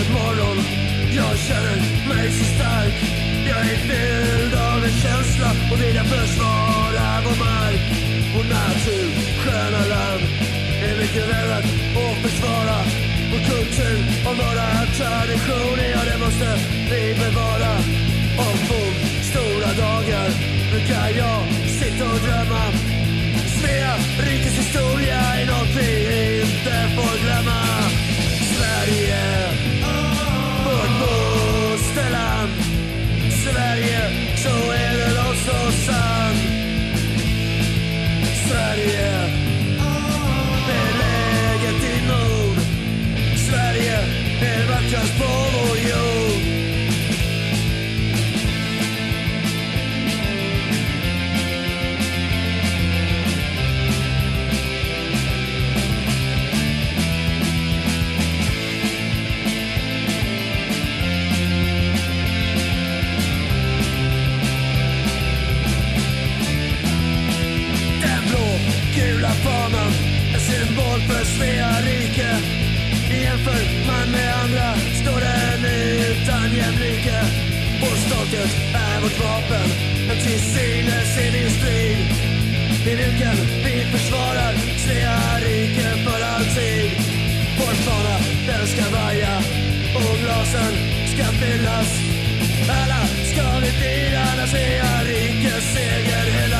upp morgon Jag känner mig så stark. Jag är fylld av en känsla och vill jag försvara vår mark. Vår natur, sköna land är mycket värre att försvara. Vår kultur och våra traditioner, ja det måste vi bevara. Om två stora dagar brukar jag sitta och drömma. Svea rikets historia är nåt gula fanan en symbol för Svea rike. Jämför man med andra. Står den utan jämlike. Vår stolthet är vårt vapen. En till synes evig din strid. I vilken vi försvarar Svea rike för alltid. Vår fana den ska vaja. Och glasen ska fyllas. Alla ska vi fira när Svea rikes seger hela